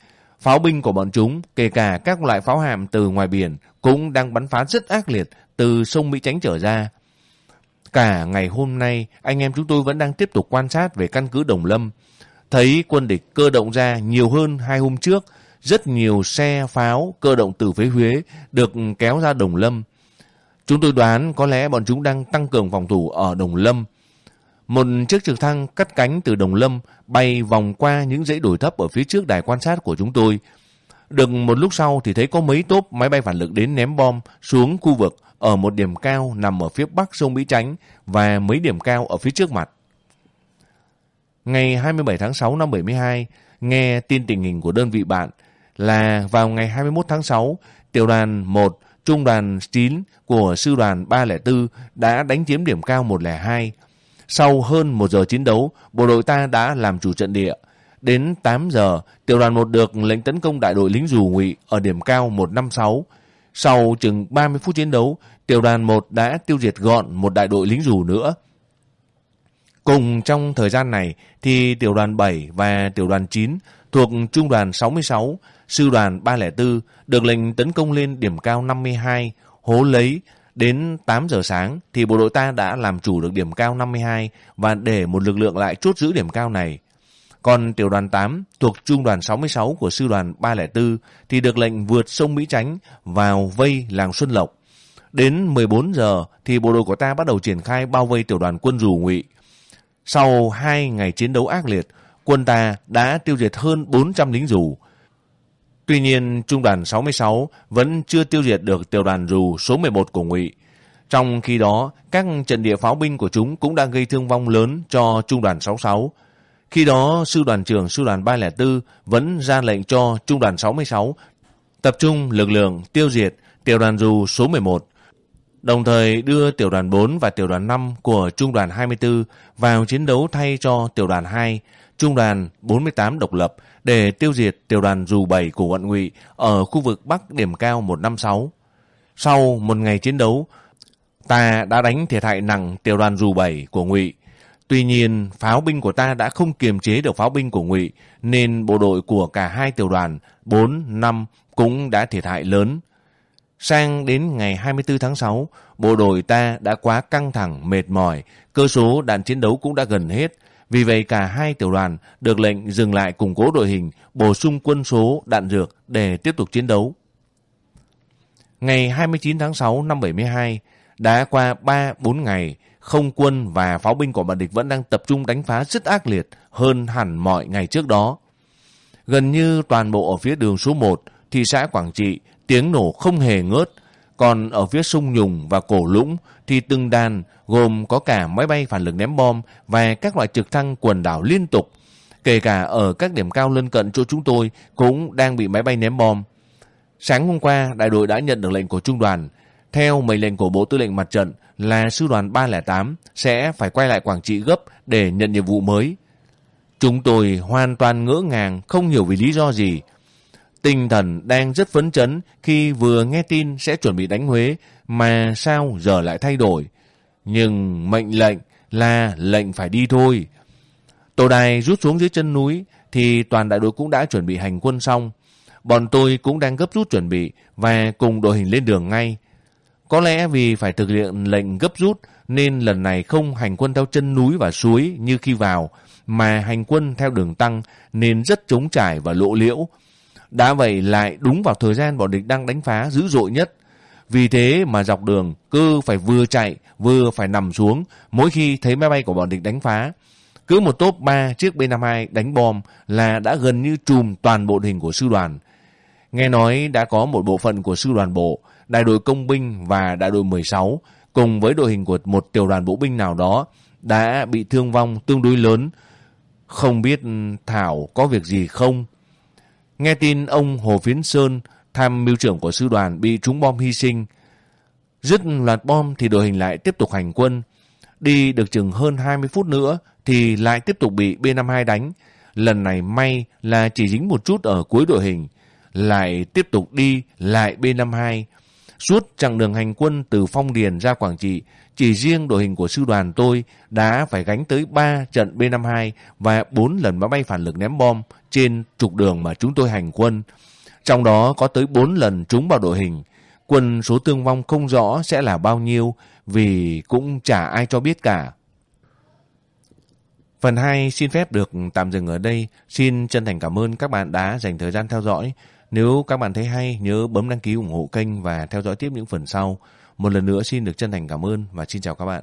Pháo binh của bọn chúng, kể cả các loại pháo hàm từ ngoài biển, cũng đang bắn phá rất ác liệt từ sông Mỹ Chánh trở ra. Cả ngày hôm nay, anh em chúng tôi vẫn đang tiếp tục quan sát về căn cứ Đồng Lâm. Thấy quân địch cơ động ra nhiều hơn hai hôm trước, rất nhiều xe pháo cơ động từ phía Huế được kéo ra Đồng Lâm. Chúng tôi đoán có lẽ bọn chúng đang tăng cường phòng thủ ở Đồng Lâm. Một chiếc trực thăng cắt cánh từ Đồng Lâm bay vòng qua những dãy đồi thấp ở phía trước đài quan sát của chúng tôi. Được một lúc sau thì thấy có mấy tốp máy bay phản lực đến ném bom xuống khu vực ở một điểm cao nằm ở phía bắc sông Mỹ tránh và mấy điểm cao ở phía trước mặt. Ngày 27 tháng 6 năm 72, nghe tin tình hình của đơn vị bạn là vào ngày 21 tháng 6, tiểu đoàn 1, trung đoàn 9 của sư đoàn 304 đã đánh chiếm điểm cao 102. Sau hơn 1 giờ chiến đấu, bộ đội ta đã làm chủ trận địa. Đến 8 giờ, tiểu đoàn 1 được lệnh tấn công đại đội lính dù ngụy ở điểm cao 156. Sau chừng 30 phút chiến đấu, tiểu đoàn 1 đã tiêu diệt gọn một đại đội lính dù nữa. Cùng trong thời gian này thì tiểu đoàn 7 và tiểu đoàn 9 thuộc trung đoàn 66, sư đoàn 304 được lệnh tấn công lên điểm cao 52, hố lấy. Đến 8 giờ sáng thì bộ đội ta đã làm chủ được điểm cao 52 và để một lực lượng lại chốt giữ điểm cao này. Còn tiểu đoàn 8 thuộc trung đoàn 66 của sư đoàn 304 thì được lệnh vượt sông Mỹ Tránh vào vây làng Xuân Lộc. Đến 14 giờ thì bộ đội của ta bắt đầu triển khai bao vây tiểu đoàn quân dù ngụy. Sau 2 ngày chiến đấu ác liệt, quân ta đã tiêu diệt hơn 400 lính dù. Tuy nhiên, trung đoàn 66 vẫn chưa tiêu diệt được tiểu đoàn dù số 11 của ngụy. Trong khi đó, các trận địa pháo binh của chúng cũng đang gây thương vong lớn cho Trung đoàn 66. Khi đó, Sư đoàn trưởng Sư đoàn 304 vẫn ra lệnh cho Trung đoàn 66 tập trung lực lượng tiêu diệt tiểu đoàn dù số 11, đồng thời đưa tiểu đoàn 4 và tiểu đoàn 5 của Trung đoàn 24 vào chiến đấu thay cho tiểu đoàn 2, Trung đoàn 48 độc lập để tiêu diệt tiểu đoàn dù 7 của quận Ngụy ở khu vực Bắc điểm cao 156. Sau một ngày chiến đấu, ta đã đánh thiệt hại nặng tiểu đoàn dù 7 của Ngụy. Tuy nhiên, pháo binh của ta đã không kiềm chế được pháo binh của Ngụy, nên bộ đội của cả hai tiểu đoàn 4, 5 cũng đã thiệt hại lớn. Sang đến ngày 24 tháng 6, bộ đội ta đã quá căng thẳng, mệt mỏi, cơ số đạn chiến đấu cũng đã gần hết. Vì vậy cả hai tiểu đoàn được lệnh dừng lại củng cố đội hình, bổ sung quân số, đạn dược để tiếp tục chiến đấu. Ngày 29 tháng 6 năm 72, đã qua 3-4 ngày, không quân và pháo binh của bọn địch vẫn đang tập trung đánh phá rất ác liệt hơn hẳn mọi ngày trước đó. Gần như toàn bộ ở phía đường số 1, thị xã Quảng Trị, tiếng nổ không hề ngớt. Còn ở phía sông Nhùng và Cổ Lũng thì từng đàn gồm có cả máy bay phản lực ném bom và các loại trực thăng quần đảo liên tục. Kể cả ở các điểm cao lân cận chỗ chúng tôi cũng đang bị máy bay ném bom. Sáng hôm qua, đại đội đã nhận được lệnh của trung đoàn. Theo mệnh lệnh của Bộ Tư lệnh Mặt trận là sư đoàn 308 sẽ phải quay lại Quảng Trị gấp để nhận nhiệm vụ mới. Chúng tôi hoàn toàn ngỡ ngàng, không hiểu vì lý do gì. Tinh thần đang rất phấn chấn khi vừa nghe tin sẽ chuẩn bị đánh Huế, mà sao giờ lại thay đổi. Nhưng mệnh lệnh là lệnh phải đi thôi. Tổ đài rút xuống dưới chân núi thì toàn đại đội cũng đã chuẩn bị hành quân xong. Bọn tôi cũng đang gấp rút chuẩn bị và cùng đội hình lên đường ngay. Có lẽ vì phải thực hiện lệnh gấp rút nên lần này không hành quân theo chân núi và suối như khi vào, mà hành quân theo đường tăng nên rất trống trải và lộ liễu đã vậy lại đúng vào thời gian bọn địch đang đánh phá dữ dội nhất. Vì thế mà dọc đường cứ phải vừa chạy vừa phải nằm xuống mỗi khi thấy máy bay của bọn địch đánh phá. Cứ một tốp 3 chiếc B-52 đánh bom là đã gần như trùm toàn bộ hình của sư đoàn. Nghe nói đã có một bộ phận của sư đoàn bộ, đại đội công binh và đại đội 16 cùng với đội hình của một tiểu đoàn bộ binh nào đó đã bị thương vong tương đối lớn. Không biết Thảo có việc gì không? Nghe tin ông Hồ Phiến Sơn, tham mưu trưởng của sư đoàn bị trúng bom hy sinh. Dứt loạt bom thì đội hình lại tiếp tục hành quân. Đi được chừng hơn 20 phút nữa thì lại tiếp tục bị B-52 đánh. Lần này may là chỉ dính một chút ở cuối đội hình. Lại tiếp tục đi lại B-52. Suốt chặng đường hành quân từ Phong Điền ra Quảng Trị, chỉ riêng đội hình của sư đoàn tôi đã phải gánh tới 3 trận B-52 và 4 lần máy bay phản lực ném bom trên trục đường mà chúng tôi hành quân. Trong đó có tới 4 lần trúng vào đội hình. Quân số thương vong không rõ sẽ là bao nhiêu vì cũng chả ai cho biết cả. Phần 2 xin phép được tạm dừng ở đây. Xin chân thành cảm ơn các bạn đã dành thời gian theo dõi. Nếu các bạn thấy hay, nhớ bấm đăng ký ủng hộ kênh và theo dõi tiếp những phần sau. Một lần nữa xin được chân thành cảm ơn và xin chào các bạn.